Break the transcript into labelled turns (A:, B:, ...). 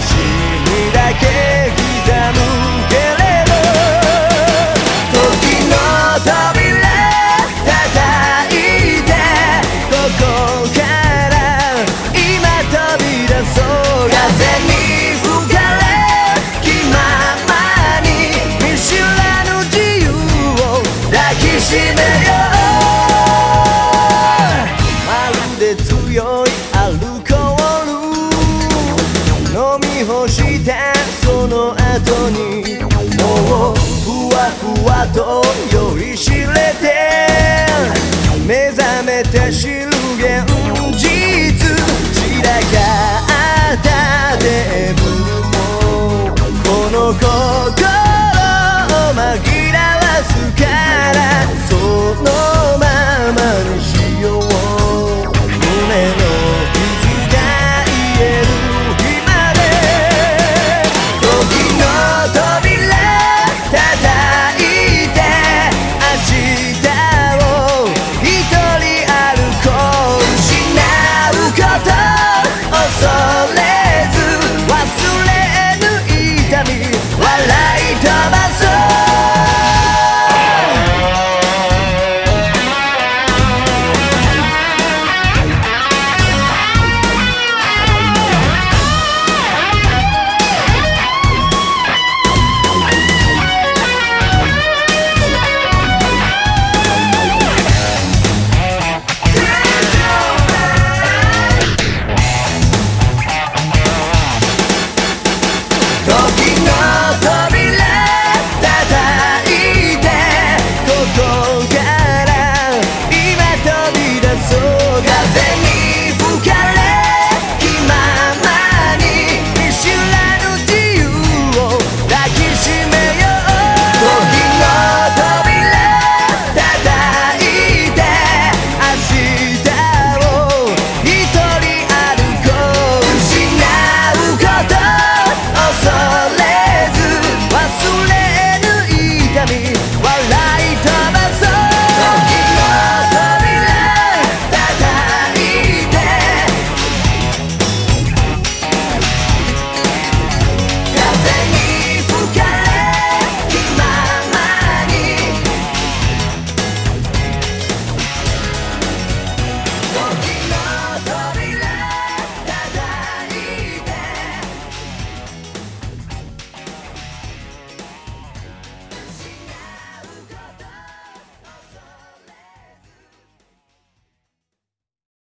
A: しにだけしたその後にもうふわふわと酔いしれて目覚めて知る